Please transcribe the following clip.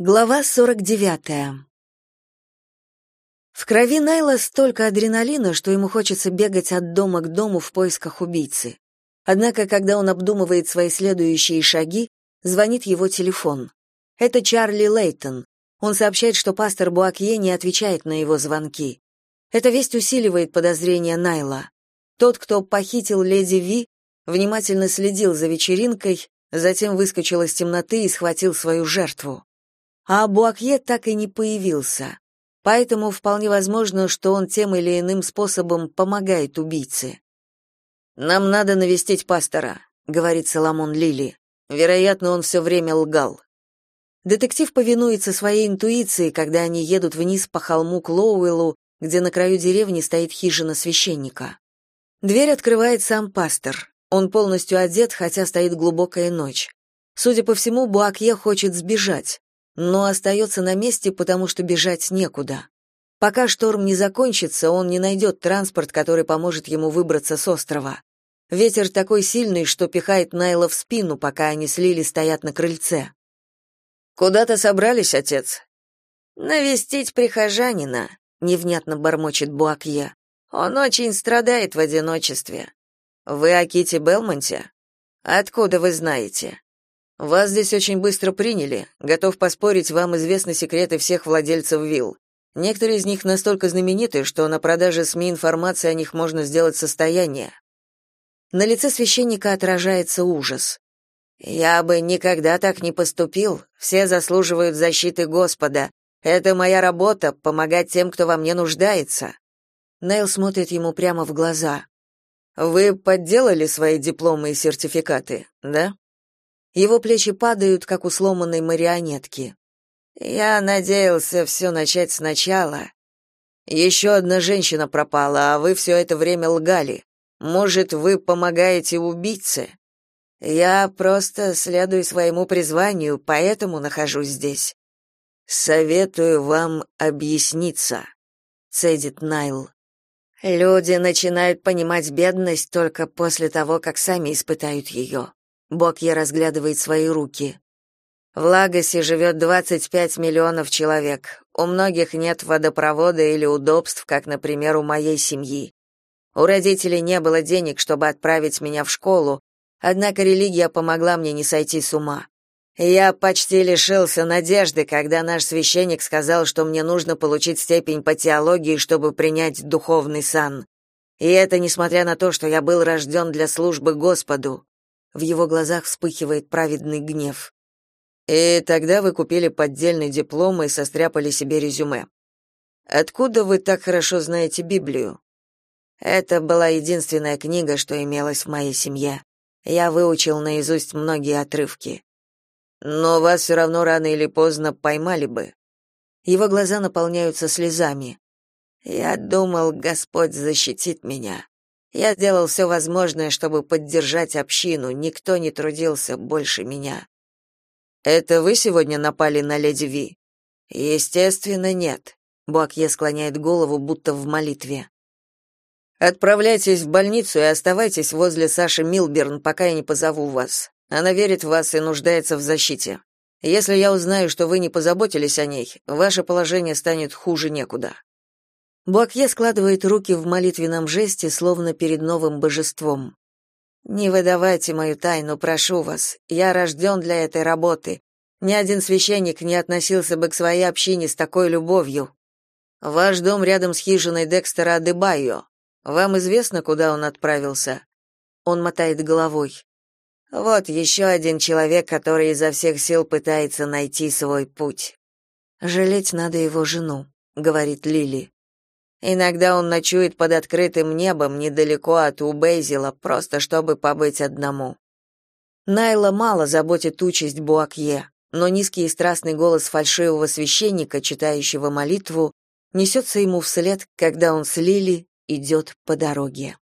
Глава 49. В крови Найла столько адреналина, что ему хочется бегать от дома к дому в поисках убийцы. Однако, когда он обдумывает свои следующие шаги, звонит его телефон. Это Чарли Лейтон. Он сообщает, что пастор Буакье не отвечает на его звонки. Эта весть усиливает подозрения Найла. Тот, кто похитил леди Ви, внимательно следил за вечеринкой, затем выскочил из темноты и схватил свою жертву а Буакье так и не появился. Поэтому вполне возможно, что он тем или иным способом помогает убийце. «Нам надо навестить пастора», — говорит Соломон Лили. Вероятно, он все время лгал. Детектив повинуется своей интуиции, когда они едут вниз по холму к Лоуэллу, где на краю деревни стоит хижина священника. Дверь открывает сам пастор. Он полностью одет, хотя стоит глубокая ночь. Судя по всему, Буакье хочет сбежать но остается на месте, потому что бежать некуда. Пока шторм не закончится, он не найдет транспорт, который поможет ему выбраться с острова. Ветер такой сильный, что пихает Найла в спину, пока они с Лили стоят на крыльце. «Куда-то собрались, отец?» «Навестить прихожанина», — невнятно бормочет Буакье. «Он очень страдает в одиночестве». «Вы о Ките Белмонте?» «Откуда вы знаете?» Вас здесь очень быстро приняли. Готов поспорить, вам известны секреты всех владельцев вилл. Некоторые из них настолько знамениты, что на продаже СМИ информации о них можно сделать состояние. На лице священника отражается ужас. Я бы никогда так не поступил. Все заслуживают защиты Господа. Это моя работа помогать тем, кто во мне нуждается. Нейл смотрит ему прямо в глаза. Вы подделали свои дипломы и сертификаты, да? Его плечи падают, как у сломанной марионетки. Я надеялся все начать сначала. Еще одна женщина пропала, а вы все это время лгали. Может, вы помогаете убийце? Я просто следую своему призванию, поэтому нахожусь здесь. Советую вам объясниться, цедит Найл. Люди начинают понимать бедность только после того, как сами испытают ее. Бокья разглядывает свои руки. В Лагосе живет 25 миллионов человек. У многих нет водопровода или удобств, как, например, у моей семьи. У родителей не было денег, чтобы отправить меня в школу, однако религия помогла мне не сойти с ума. Я почти лишился надежды, когда наш священник сказал, что мне нужно получить степень по теологии, чтобы принять духовный сан. И это несмотря на то, что я был рожден для службы Господу. В его глазах вспыхивает праведный гнев. И тогда вы купили поддельный диплом и состряпали себе резюме. Откуда вы так хорошо знаете Библию? Это была единственная книга, что имелась в моей семье. Я выучил наизусть многие отрывки. Но вас все равно рано или поздно поймали бы. Его глаза наполняются слезами. Я думал, Господь защитит меня. Я сделал все возможное, чтобы поддержать общину, никто не трудился больше меня. Это вы сегодня напали на леди Ви? Естественно, нет. Буакье склоняет голову, будто в молитве. Отправляйтесь в больницу и оставайтесь возле Саши Милберн, пока я не позову вас. Она верит в вас и нуждается в защите. Если я узнаю, что вы не позаботились о ней, ваше положение станет хуже некуда. Буакье складывает руки в молитвенном жесте, словно перед новым божеством. «Не выдавайте мою тайну, прошу вас. Я рожден для этой работы. Ни один священник не относился бы к своей общине с такой любовью. Ваш дом рядом с хижиной Декстера Адебайо. Вам известно, куда он отправился?» Он мотает головой. «Вот еще один человек, который изо всех сил пытается найти свой путь». «Жалеть надо его жену», — говорит Лили. Иногда он ночует под открытым небом недалеко от Убейзила, просто чтобы побыть одному. Найла мало заботит участь Буакье, но низкий и страстный голос фальшивого священника, читающего молитву, несется ему вслед, когда он с Лили идет по дороге.